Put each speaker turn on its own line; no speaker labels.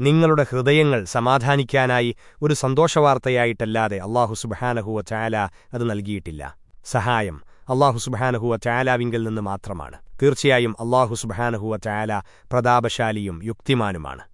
നിങ്ങളുടെ ഹൃദയങ്ങൾ സമാധാനിക്കാനായി ഒരു സന്തോഷവാർത്തയായിട്ടല്ലാതെ അള്ളാഹു സുബഹാനഹുവ ചായാല അത് നൽകിയിട്ടില്ല. സഹായം അള്ളാഹു സുബഹാനഹുവ ചായാലാവിങ്കിൽ നിന്ന് മാത്രമാണ്. തീർച്ചയായും അള്ളാഹു സുബഹാനഹുവ ചായാല പ്രതാപശാലിയും യുക്തിമാനുമാണ്.